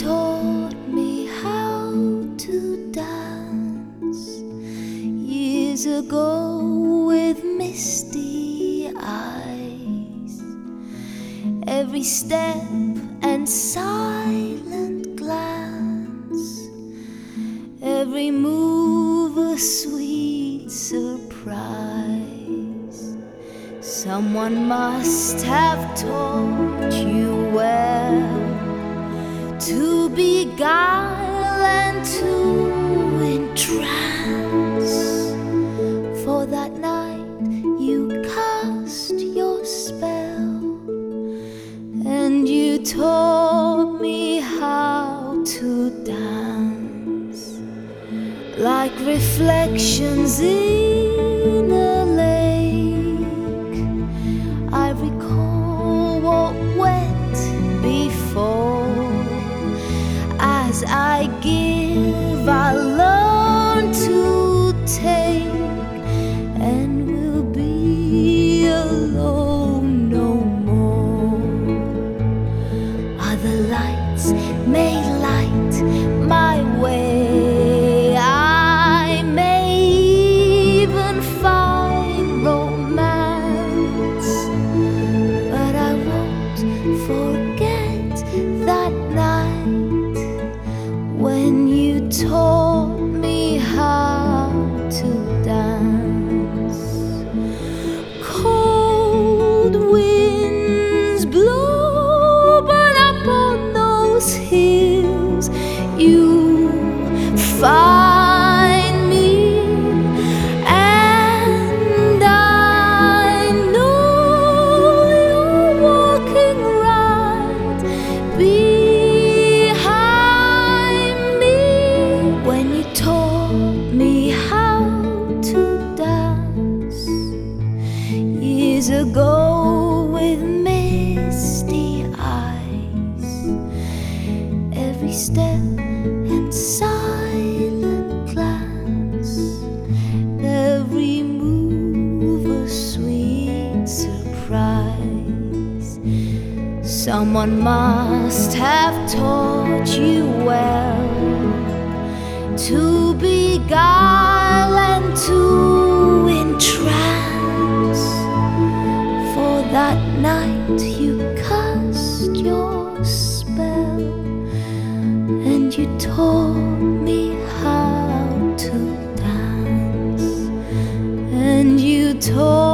taught me how to dance years ago with misty eyes. Every step and silent glance, every move a sweet surprise. Someone must have taught you well to beguile and to entrance. For that night you cast your spell, and you taught me how to dance like reflections I give, find me, and I know you're walking right behind me when you taught me how to dance years ago with misty eyes. Every step and silent Someone must have taught you well to beguile and to entrance. For that night you cast your spell, and you taught me how to dance, and you taught